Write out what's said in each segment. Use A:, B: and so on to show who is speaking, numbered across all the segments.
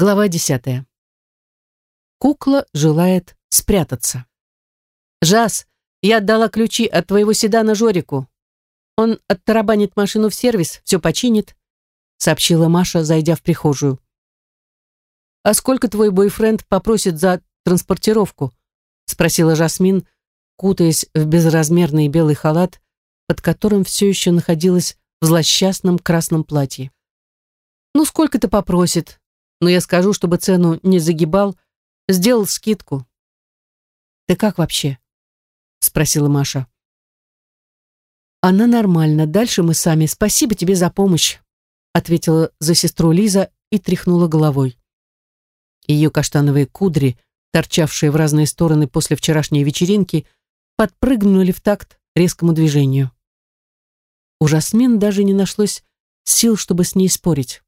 A: Глава десятая. Кукла желает спрятаться. «Жас, я отдала ключи от твоего седана Жорику. Он оттарабанит машину в сервис, все починит», сообщила Маша, зайдя в прихожую. «А сколько твой бойфренд попросит за транспортировку?» спросила Жасмин, кутаясь в безразмерный белый халат, под которым все еще находилась в злосчастном красном платье. «Ну, сколько-то попросит, но я скажу, чтобы цену не загибал, сделал скидку». «Ты как вообще?» — спросила Маша. «Она нормально, дальше мы сами. Спасибо тебе за помощь», — ответила за сестру Лиза и тряхнула головой. Ее каштановые кудри, торчавшие в разные стороны после вчерашней вечеринки, подпрыгнули в такт резкому движению. У Жасмин даже не нашлось сил, чтобы с ней спорить.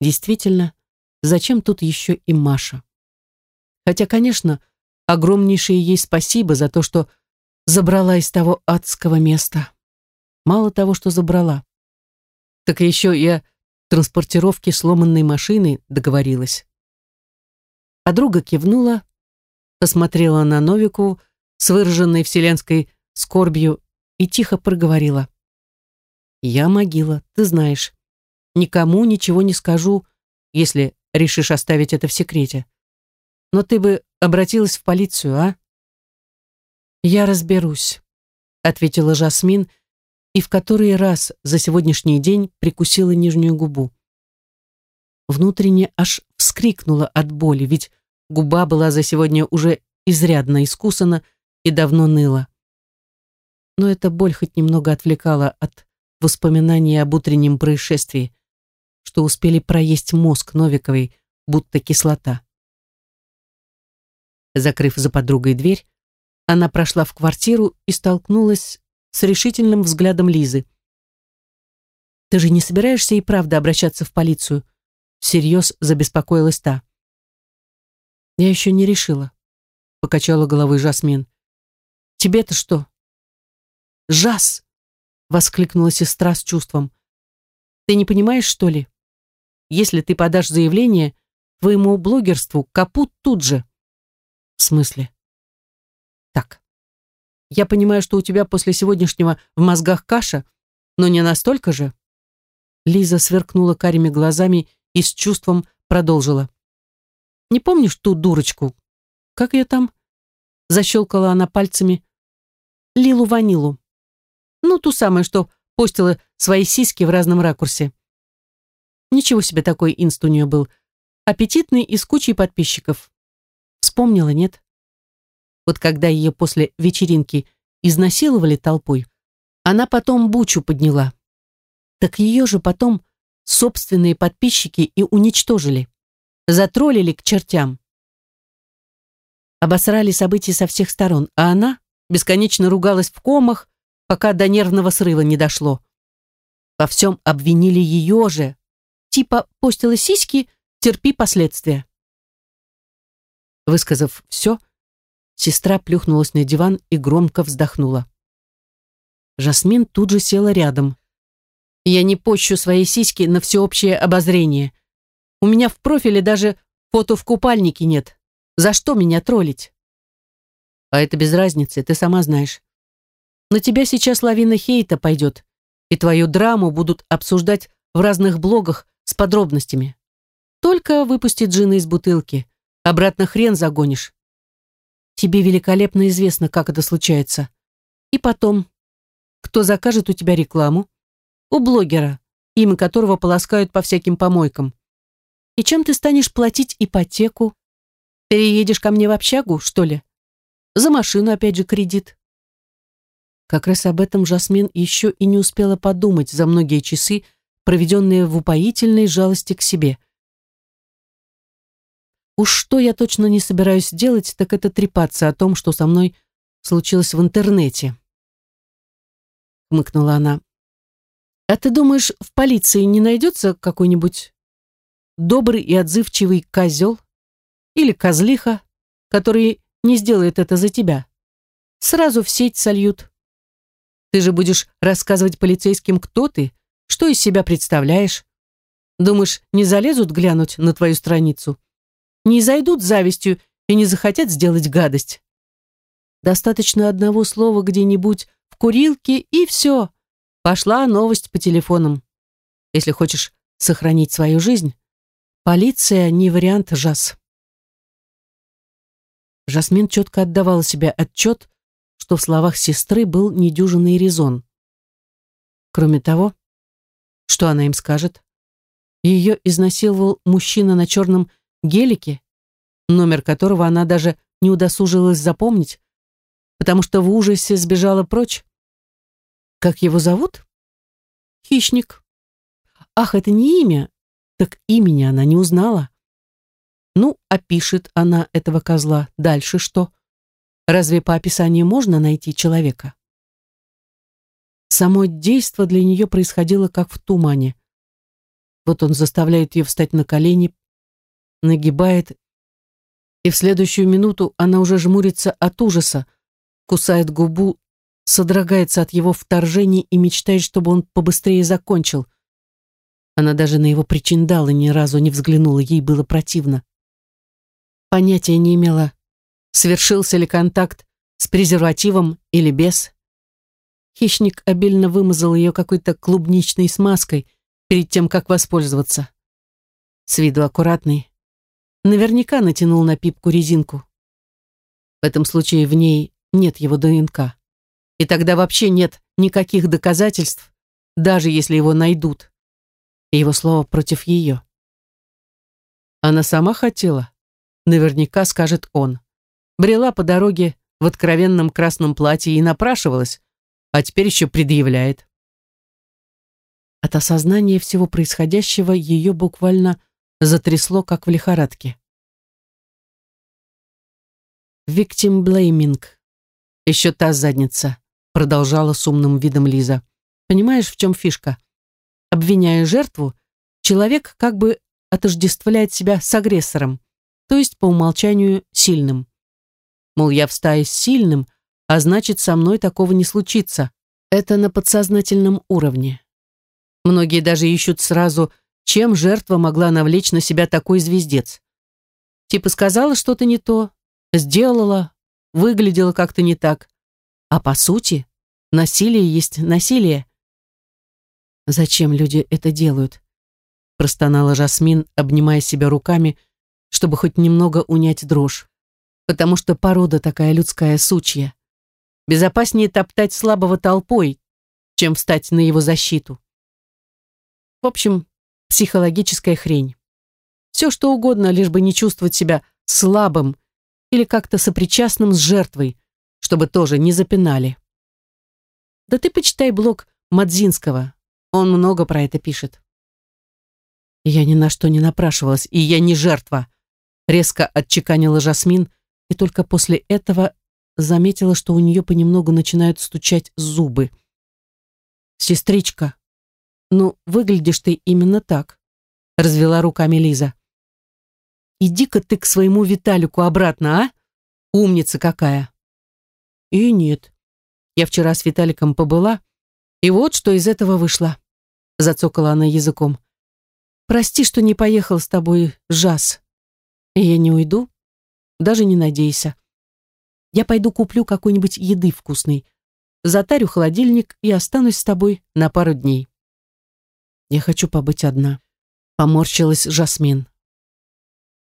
A: Действительно, зачем тут еще и Маша? Хотя, конечно, огромнейшее ей спасибо за то, что забрала из того адского места. Мало того, что забрала, так еще о транспортировке сломанной машины договорилась. Подруга кивнула, посмотрела на Новику с выраженной вселенской скорбью и тихо проговорила. «Я могила, ты знаешь. Никому ничего не скажу, если решишь оставить это в секрете. Но ты бы обратилась в полицию, а?» «Я разберусь», — ответила Жасмин и в который раз за сегодняшний день прикусила нижнюю губу. Внутренне аж вскрикнула от боли, ведь губа была за сегодня уже изрядно искусана и давно ныла. Но эта боль хоть немного отвлекала от воспоминаний об утреннем происшествии, что успели проесть мозг Новиковой, будто кислота. Закрыв за подругой дверь, она прошла в квартиру и столкнулась с решительным взглядом Лизы. «Ты же не собираешься и правда обращаться в полицию?» Всерьез забеспокоилась та. «Я еще не решила», — покачала головой Жасмин. «Тебе-то что?» «Жас!» — воскликнула сестра с чувством. «Ты не понимаешь, что ли? Если ты подашь заявление, твоему блогерству капут тут же». «В смысле?» «Так, я понимаю, что у тебя после сегодняшнего в мозгах каша, но не настолько же». Лиза сверкнула карими глазами и с чувством продолжила. «Не помнишь ту дурочку? Как ее там?» Защелкала она пальцами. «Лилу-ванилу. Ну, ту самую, что постила свои сиськи в разном ракурсе. Ничего себе такой инст у нее был. Аппетитный и с кучей подписчиков. Вспомнила, нет? Вот когда ее после вечеринки изнасиловали толпой, она потом бучу подняла. Так ее же потом собственные подписчики и уничтожили. Затроллили к чертям. Обосрали события со всех сторон, а она бесконечно ругалась в комах, пока до нервного срыва не дошло. Во всем обвинили ее же. Типа постила сиськи, терпи последствия. Высказав все, Сестра плюхнулась на диван и громко вздохнула. Жасмин тут же села рядом. «Я не пощу свои сиськи на всеобщее обозрение. У меня в профиле даже фото в купальнике нет. За что меня троллить?» «А это без разницы, ты сама знаешь. На тебя сейчас лавина хейта пойдет, и твою драму будут обсуждать в разных блогах с подробностями. Только выпусти джина из бутылки, обратно хрен загонишь. Тебе великолепно известно, как это случается. И потом, кто закажет у тебя рекламу? У блогера, имя которого полоскают по всяким помойкам. И чем ты станешь платить ипотеку? Переедешь ко мне в общагу, что ли? За машину опять же кредит. Как раз об этом Жасмин еще и не успела подумать за многие часы, проведенные в упоительной жалости к себе. Уж что я точно не собираюсь делать, так это трепаться о том, что со мной случилось в интернете. Хмыкнула она. А ты думаешь, в полиции не найдется какой-нибудь добрый и отзывчивый козел или козлиха, который не сделает это за тебя? Сразу в сеть сольют. Ты же будешь рассказывать полицейским, кто ты, что из себя представляешь. Думаешь, не залезут глянуть на твою страницу? Не зайдут завистью и не захотят сделать гадость? Достаточно одного слова где-нибудь в курилке, и все. Пошла новость по телефонам. Если хочешь сохранить свою жизнь, полиция не вариант ЖАС. Жасмин четко отдавала себе отчет, что в словах сестры был недюжинный резон. Кроме того, что она им скажет? Ее изнасиловал мужчина на черном гелике, номер которого она даже не удосужилась запомнить, потому что в ужасе сбежала прочь. Как его зовут? Хищник. Ах, это не имя. Так имени она не узнала. Ну, опишет она этого козла. Дальше что? Разве по описанию можно найти человека? Само действо для нее происходило как в тумане. Вот он заставляет ее встать на колени, нагибает, и в следующую минуту она уже жмурится от ужаса, кусает губу, содрогается от его вторжений и мечтает, чтобы он побыстрее закончил. Она даже на его причиндалы ни разу не взглянула, ей было противно. Понятия не имела, свершился ли контакт с презервативом или без. Хищник обильно вымазал ее какой-то клубничной смазкой перед тем, как воспользоваться. С виду аккуратный. Наверняка натянул на пипку резинку. В этом случае в ней нет его ДНК. И тогда вообще нет никаких доказательств, даже если его найдут. Его слово против ее. Она сама хотела. Наверняка скажет он. Брела по дороге в откровенном красном платье и напрашивалась, а теперь еще предъявляет. От осознания всего происходящего ее буквально затрясло, как в лихорадке. «Victim blaming. Еще та задница», — продолжала с умным видом Лиза. «Понимаешь, в чем фишка? Обвиняя жертву, человек как бы отождествляет себя с агрессором, то есть по умолчанию сильным. Мол, я в стае с сильным, а значит, со мной такого не случится. Это на подсознательном уровне. Многие даже ищут сразу, чем жертва могла навлечь на себя такой звездец. Типа сказала что-то не то, сделала, выглядела как-то не так. А по сути, насилие есть насилие. Зачем люди это делают? Простонала Жасмин, обнимая себя руками, чтобы хоть немного унять дрожь. Потому что порода такая людская сучья. Безопаснее топтать слабого толпой, чем встать на его защиту. В общем, психологическая хрень. Все что угодно, лишь бы не чувствовать себя слабым или как-то сопричастным с жертвой, чтобы тоже не запинали. Да ты почитай блог Мадзинского, он много про это пишет. Я ни на что не напрашивалась, и я не жертва, резко отчеканила Жасмин, и только после этого заметила, что у нее понемногу начинают стучать зубы. «Сестричка, ну, выглядишь ты именно так», — развела руками Лиза. «Иди-ка ты к своему Виталику обратно, а? Умница какая!» «И нет. Я вчера с Виталиком побыла, и вот что из этого вышло», — зацокала она языком. «Прости, что не поехал с тобой, Жас. И я не уйду, даже не надейся. Я пойду куплю какой-нибудь еды вкусной, затарю холодильник и останусь с тобой на пару дней. Я хочу побыть одна. Поморщилась Жасмин.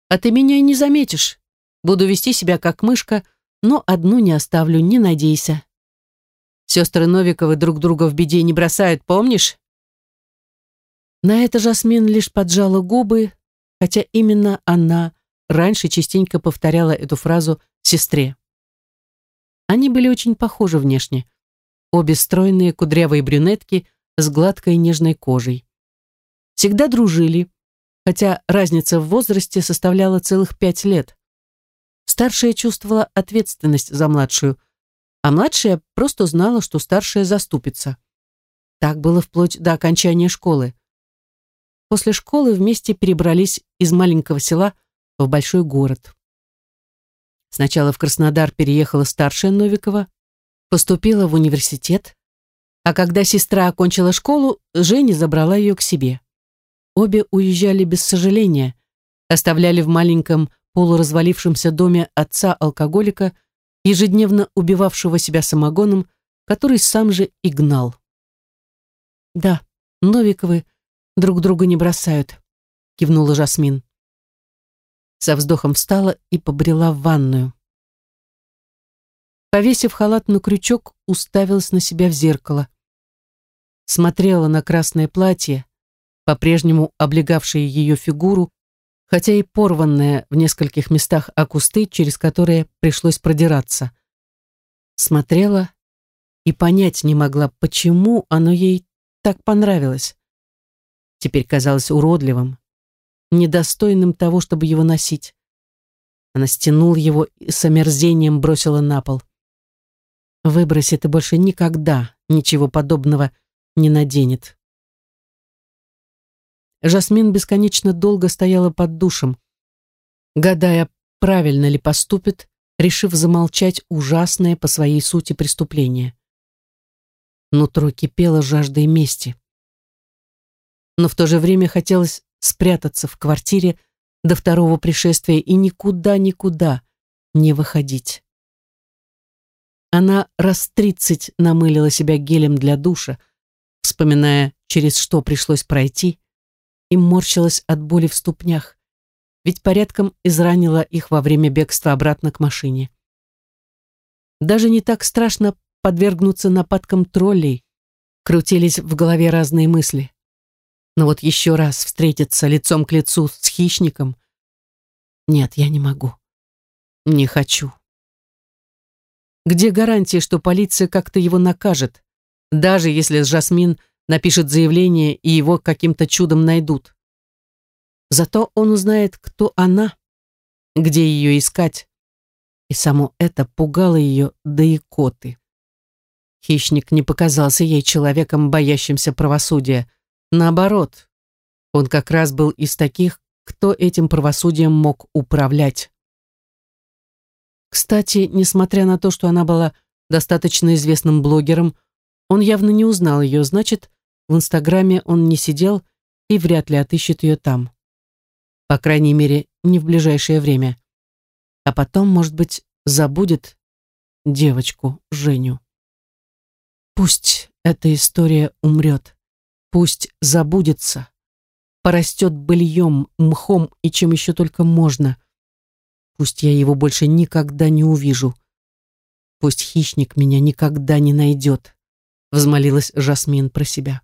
A: А ты меня и не заметишь. Буду вести себя как мышка, но одну не оставлю, не надейся. Сестры Новиковы друг друга в беде не бросают, помнишь? На это Жасмин лишь поджала губы, хотя именно она раньше частенько повторяла эту фразу сестре. Они были очень похожи внешне. Обе стройные кудрявые брюнетки с гладкой нежной кожей. Всегда дружили, хотя разница в возрасте составляла целых пять лет. Старшая чувствовала ответственность за младшую, а младшая просто знала, что старшая заступится. Так было вплоть до окончания школы. После школы вместе перебрались из маленького села в большой город. Сначала в Краснодар переехала старшая Новикова, поступила в университет, а когда сестра окончила школу, Женя забрала ее к себе. Обе уезжали без сожаления, оставляли в маленьком полуразвалившемся доме отца-алкоголика, ежедневно убивавшего себя самогоном, который сам же и гнал. «Да, Новиковы друг друга не бросают», — кивнула Жасмин. Со вздохом встала и побрела в ванную. Повесив халат на крючок, уставилась на себя в зеркало. Смотрела на красное платье, по-прежнему облегавшее ее фигуру, хотя и порванное в нескольких местах о кусты, через которые пришлось продираться. Смотрела и понять не могла, почему оно ей так понравилось. Теперь казалось уродливым, недостойным того, чтобы его носить. Она стянула его и с омерзением бросила на пол. Выбрось это больше никогда ничего подобного не наденет. Жасмин бесконечно долго стояла под душем, гадая, правильно ли поступит, решив замолчать ужасное по своей сути преступление. Нутро кипело жаждой мести. Но в то же время хотелось спрятаться в квартире до второго пришествия и никуда-никуда не выходить. Она раз тридцать намылила себя гелем для душа, вспоминая, через что пришлось пройти, и морщилась от боли в ступнях, ведь порядком изранила их во время бегства обратно к машине. Даже не так страшно подвергнуться нападкам троллей, крутились в голове разные мысли. Но вот еще раз встретиться лицом к лицу с хищником... Нет, я не могу. Не хочу. Где гарантия, что полиция как-то его накажет, даже если Жасмин напишет заявление и его каким-то чудом найдут? Зато он узнает, кто она, где ее искать. И само это пугало ее до икоты. Хищник не показался ей человеком, боящимся правосудия. Наоборот, он как раз был из таких, кто этим правосудием мог управлять. Кстати, несмотря на то, что она была достаточно известным блогером, он явно не узнал ее, значит, в Инстаграме он не сидел и вряд ли отыщет ее там. По крайней мере, не в ближайшее время. А потом, может быть, забудет девочку Женю. Пусть эта история умрет, пусть забудется, порастет быльем, мхом и чем еще только можно. Пусть я его больше никогда не увижу. Пусть хищник меня никогда не найдет, взмолилась Жасмин про себя.